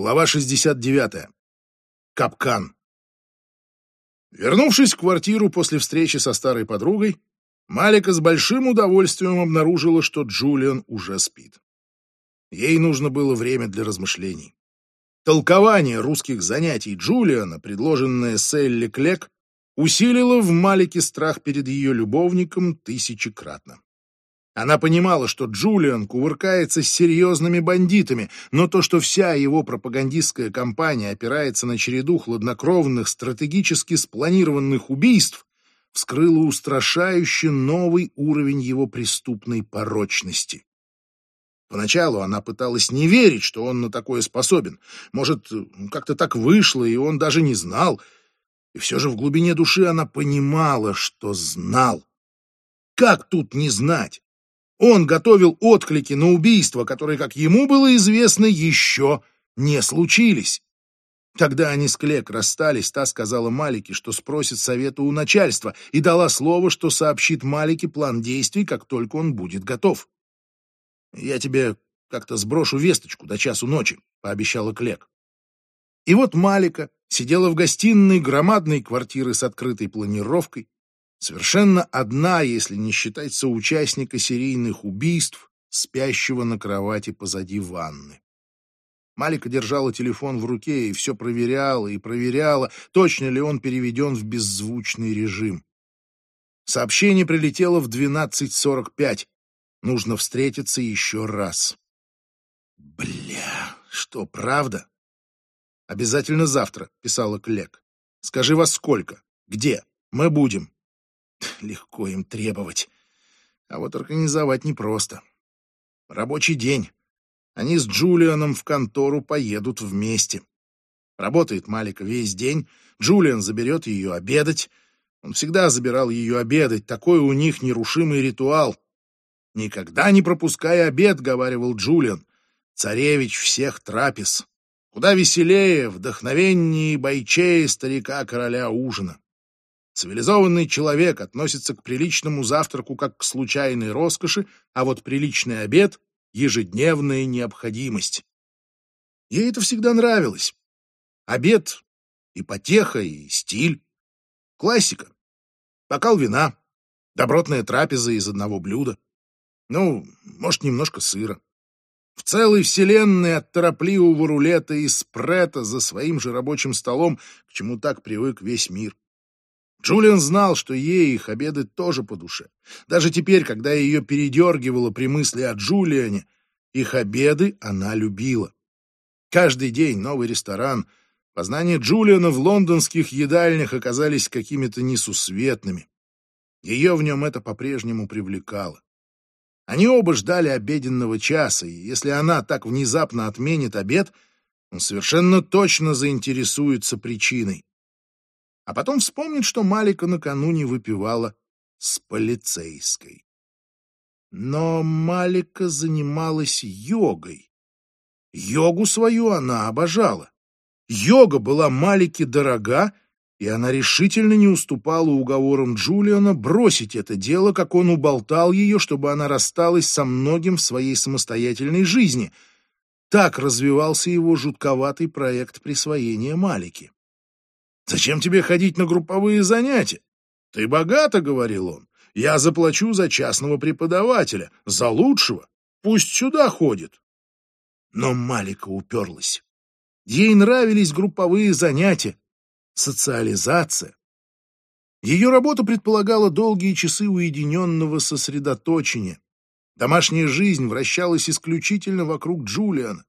Глава 69. Капкан. Вернувшись в квартиру после встречи со старой подругой, Малика с большим удовольствием обнаружила, что Джулиан уже спит. Ей нужно было время для размышлений. Толкование русских занятий Джулиана, предложенное Селли Клек, усилило в Малике страх перед ее любовником тысячекратно. Она понимала, что Джулиан кувыркается с серьезными бандитами, но то, что вся его пропагандистская кампания опирается на череду хладнокровных, стратегически спланированных убийств, вскрыло устрашающе новый уровень его преступной порочности. Поначалу она пыталась не верить, что он на такое способен. Может, как-то так вышло, и он даже не знал. И все же в глубине души она понимала, что знал. Как тут не знать? Он готовил отклики на убийства, которые, как ему было известно, еще не случились. Когда они с Клек расстались, та сказала Малике, что спросит совета у начальства, и дала слово, что сообщит Малике план действий, как только он будет готов. «Я тебе как-то сброшу весточку до часу ночи», — пообещала Клек. И вот Малика сидела в гостиной громадной квартиры с открытой планировкой, Совершенно одна, если не считать соучастника серийных убийств, спящего на кровати позади ванны. Малика держала телефон в руке и все проверяла и проверяла, точно ли он переведен в беззвучный режим. Сообщение прилетело в 12.45. Нужно встретиться еще раз. Бля, что, правда? Обязательно завтра, писала Клек. Скажи во сколько? Где? Мы будем. Легко им требовать. А вот организовать непросто. Рабочий день. Они с Джулианом в контору поедут вместе. Работает Малика весь день. Джулиан заберет ее обедать. Он всегда забирал ее обедать. Такой у них нерушимый ритуал. «Никогда не пропускай обед», — говаривал Джулиан. «Царевич всех трапез. Куда веселее, вдохновеннее и бойчее старика-короля ужина». Цивилизованный человек относится к приличному завтраку как к случайной роскоши, а вот приличный обед — ежедневная необходимость. Ей это всегда нравилось. Обед — и потеха, и стиль. Классика. Бокал вина, добротная трапеза из одного блюда. Ну, может, немножко сыра. В целой вселенной от торопливого рулета и спрета за своим же рабочим столом, к чему так привык весь мир. Джулиан знал, что ей их обеды тоже по душе. Даже теперь, когда ее передергивало при мысли о Джулиане, их обеды она любила. Каждый день новый ресторан. Познания Джулиана в лондонских едальнях оказались какими-то несусветными. Ее в нем это по-прежнему привлекало. Они оба ждали обеденного часа, и если она так внезапно отменит обед, он совершенно точно заинтересуется причиной а потом вспомнит, что Малика накануне выпивала с полицейской. Но Малика занималась йогой. Йогу свою она обожала. Йога была Малике дорога, и она решительно не уступала уговорам Джулиана бросить это дело, как он уболтал ее, чтобы она рассталась со многим в своей самостоятельной жизни. Так развивался его жутковатый проект присвоения Малики. Зачем тебе ходить на групповые занятия? Ты богато, — говорил он. Я заплачу за частного преподавателя, за лучшего. Пусть сюда ходит. Но Малика уперлась. Ей нравились групповые занятия, социализация. Ее работа предполагала долгие часы уединенного сосредоточения. Домашняя жизнь вращалась исключительно вокруг Джулиана.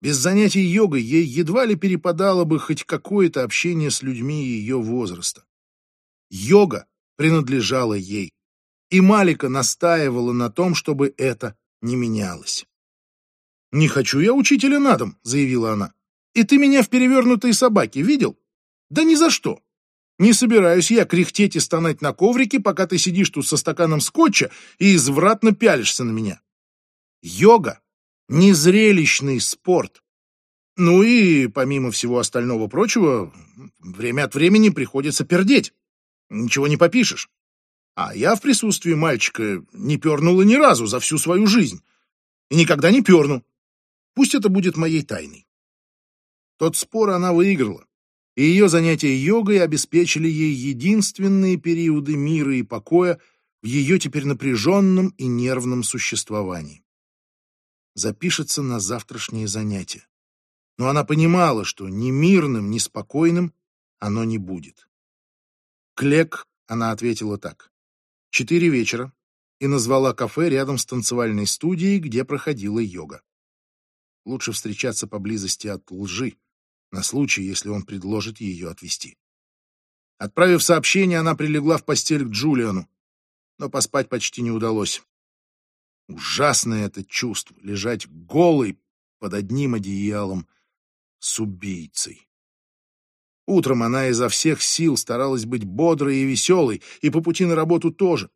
Без занятий йогой ей едва ли перепадало бы хоть какое-то общение с людьми ее возраста. Йога принадлежала ей, и Малика настаивала на том, чтобы это не менялось. «Не хочу я учителя на дом», — заявила она. «И ты меня в перевернутой собаке видел? Да ни за что. Не собираюсь я кряхтеть и стонать на коврике, пока ты сидишь тут со стаканом скотча и извратно пялишься на меня. Йога незрелищный спорт. Ну и, помимо всего остального прочего, время от времени приходится пердеть. Ничего не попишешь. А я в присутствии мальчика не пернула ни разу за всю свою жизнь. И никогда не перну. Пусть это будет моей тайной. Тот спор она выиграла, и ее занятия йогой обеспечили ей единственные периоды мира и покоя в ее теперь напряженном и нервном существовании. Запишется на завтрашние занятия. Но она понимала, что ни мирным, ни спокойным оно не будет. Клек она ответила так. Четыре вечера и назвала кафе рядом с танцевальной студией, где проходила йога. Лучше встречаться поблизости от лжи, на случай, если он предложит ее отвезти. Отправив сообщение, она прилегла в постель к Джулиану, но поспать почти не удалось. Ужасное это чувство — лежать голой под одним одеялом с убийцей. Утром она изо всех сил старалась быть бодрой и веселой, и по пути на работу тоже.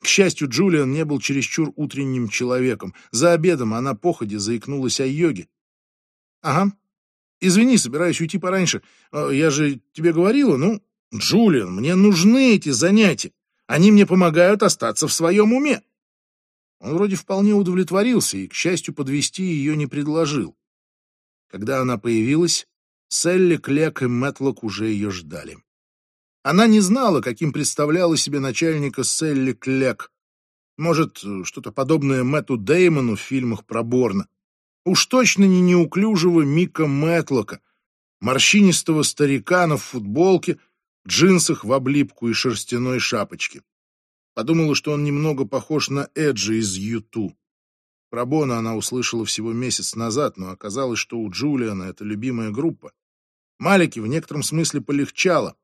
К счастью, Джулиан не был чересчур утренним человеком. За обедом она походе заикнулась о йоге. «Ага. Извини, собираюсь уйти пораньше. А, я же тебе говорила, ну, Джулиан, мне нужны эти занятия. Они мне помогают остаться в своем уме». Он вроде вполне удовлетворился и, к счастью, подвести ее не предложил. Когда она появилась, Селли, Клек и Мэтлок уже ее ждали. Она не знала, каким представляла себе начальника Селли Клек. Может, что-то подобное Мэтту Деймону в фильмах про Борна. Уж точно не неуклюжего Мика Мэтлока, морщинистого старикана в футболке, джинсах в облипку и шерстяной шапочке. Подумала, что он немного похож на Эджи из Юту. Про Бона она услышала всего месяц назад, но оказалось, что у Джулиана это любимая группа. Малики в некотором смысле полегчало.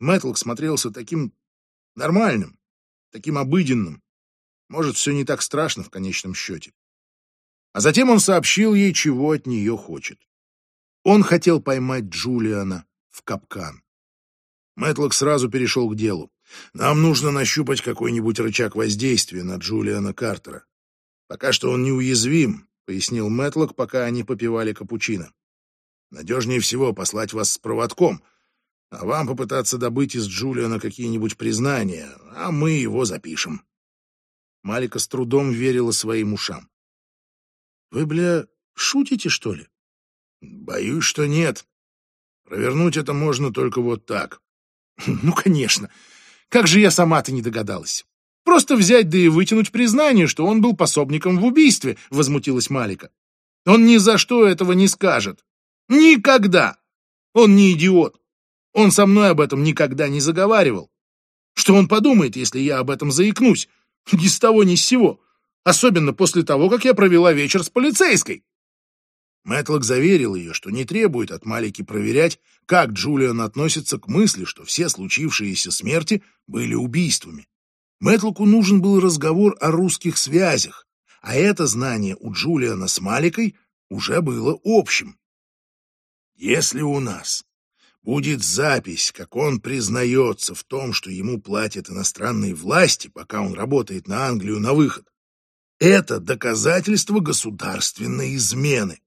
Мэтлок смотрелся таким нормальным, таким обыденным. Может, все не так страшно в конечном счете. А затем он сообщил ей, чего от нее хочет. Он хотел поймать Джулиана в капкан. Мэтлок сразу перешел к делу. Нам нужно нащупать какой-нибудь рычаг воздействия на Джулиана Картера. Пока что он неуязвим, пояснил Мэтлок, пока они попивали капучино. Надежнее всего послать вас с проводком, а вам попытаться добыть из Джулиана какие-нибудь признания, а мы его запишем. Малика с трудом верила своим ушам. Вы, бля, шутите, что ли? Боюсь, что нет. Провернуть это можно только вот так. Ну, конечно. Как же я сама-то не догадалась? Просто взять да и вытянуть признание, что он был пособником в убийстве, возмутилась Малика. Он ни за что этого не скажет. Никогда. Он не идиот. Он со мной об этом никогда не заговаривал. Что он подумает, если я об этом заикнусь? Ни с того, ни с сего. Особенно после того, как я провела вечер с полицейской. Мэтлок заверил ее, что не требует от Малики проверять, как Джулиан относится к мысли, что все случившиеся смерти были убийствами. Мэтлоку нужен был разговор о русских связях, а это знание у Джулиана с Маликой уже было общим. Если у нас будет запись, как он признается в том, что ему платят иностранные власти, пока он работает на Англию на выход, это доказательство государственной измены.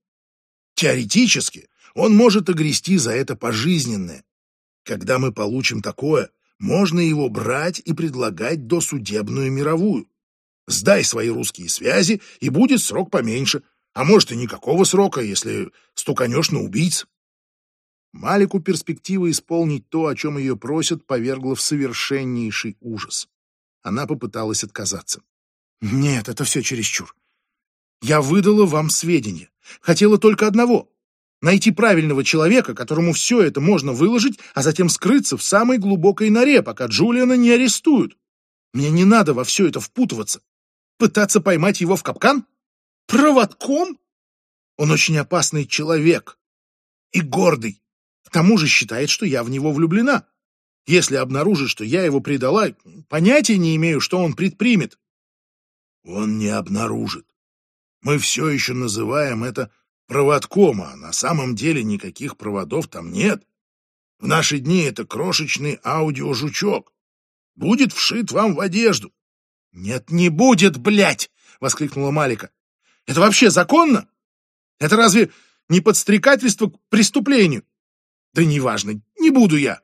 Теоретически он может огрести за это пожизненное. Когда мы получим такое, можно его брать и предлагать досудебную мировую. Сдай свои русские связи, и будет срок поменьше, а может и никакого срока, если стуканешь на убийц. Малику перспектива исполнить то, о чем ее просят, повергла в совершеннейший ужас. Она попыталась отказаться. «Нет, это все чересчур. Я выдала вам сведения. Хотела только одного — найти правильного человека, которому все это можно выложить, а затем скрыться в самой глубокой норе, пока Джулиана не арестуют. Мне не надо во все это впутываться. Пытаться поймать его в капкан? Проводком? Он очень опасный человек и гордый. К тому же считает, что я в него влюблена. Если обнаружит, что я его предала, понятия не имею, что он предпримет. Он не обнаружит. Мы все еще называем это проводком, а на самом деле никаких проводов там нет. В наши дни это крошечный аудиожучок. Будет вшит вам в одежду. — Нет, не будет, блядь! — воскликнула Малика. — Это вообще законно? Это разве не подстрекательство к преступлению? Да неважно, не буду я.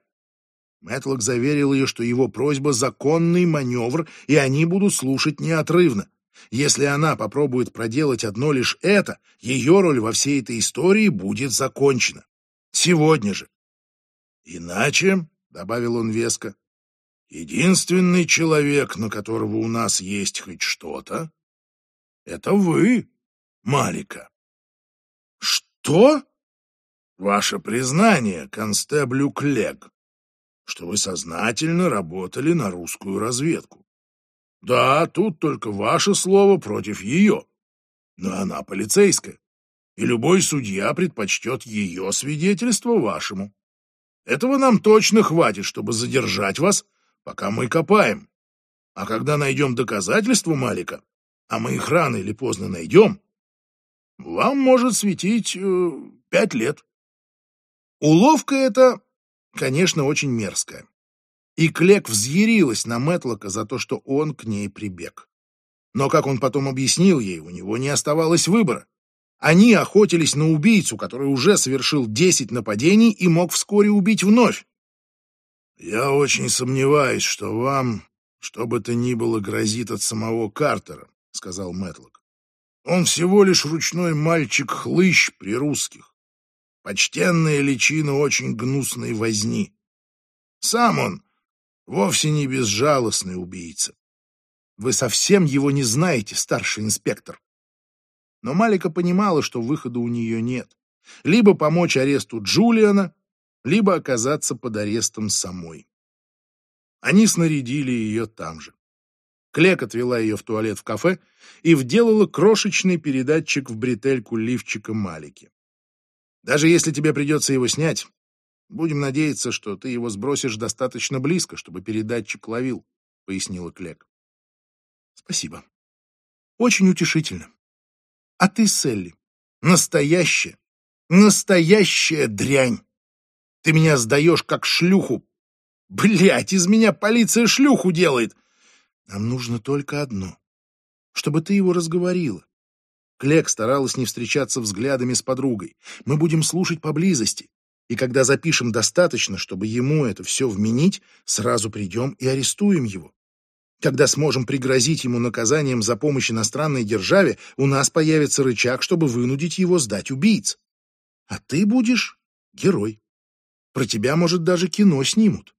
Мэтлок заверил ее, что его просьба — законный маневр, и они будут слушать неотрывно. Если она попробует проделать одно лишь это, ее роль во всей этой истории будет закончена. Сегодня же. Иначе, — добавил он веско, — единственный человек, на которого у нас есть хоть что-то, — это вы, Малика. Что? Ваше признание, констеблю Клег, что вы сознательно работали на русскую разведку. Да, тут только ваше слово против ее. Но она полицейская, и любой судья предпочтет ее свидетельство вашему. Этого нам точно хватит, чтобы задержать вас, пока мы копаем. А когда найдем доказательства Малика, а мы их рано или поздно найдем, вам может светить э, пять лет. Уловка эта, конечно, очень мерзкая. И Клек взъярилась на Мэтлока за то, что он к ней прибег. Но, как он потом объяснил ей, у него не оставалось выбора. Они охотились на убийцу, который уже совершил десять нападений и мог вскоре убить вновь. «Я очень сомневаюсь, что вам, что бы то ни было, грозит от самого Картера», — сказал Мэтлок. «Он всего лишь ручной мальчик-хлыщ при русских. Почтенная личина очень гнусной возни. Сам он вовсе не безжалостный убийца. Вы совсем его не знаете, старший инспектор. Но Малика понимала, что выхода у нее нет. Либо помочь аресту Джулиана, либо оказаться под арестом самой. Они снарядили ее там же. Клек отвела ее в туалет в кафе и вделала крошечный передатчик в бретельку лифчика Малики. Даже если тебе придется его снять, Будем надеяться, что ты его сбросишь достаточно близко, чтобы передатчик ловил, — пояснила Клек. Спасибо. Очень утешительно. А ты, Селли, настоящая, настоящая дрянь. Ты меня сдаешь как шлюху. Блять, из меня полиция шлюху делает. Нам нужно только одно. Чтобы ты его разговорила. Клек старалась не встречаться взглядами с подругой. Мы будем слушать поблизости. И когда запишем достаточно, чтобы ему это все вменить, сразу придем и арестуем его. Когда сможем пригрозить ему наказанием за помощь иностранной державе, у нас появится рычаг, чтобы вынудить его сдать убийц. А ты будешь герой. Про тебя, может, даже кино снимут.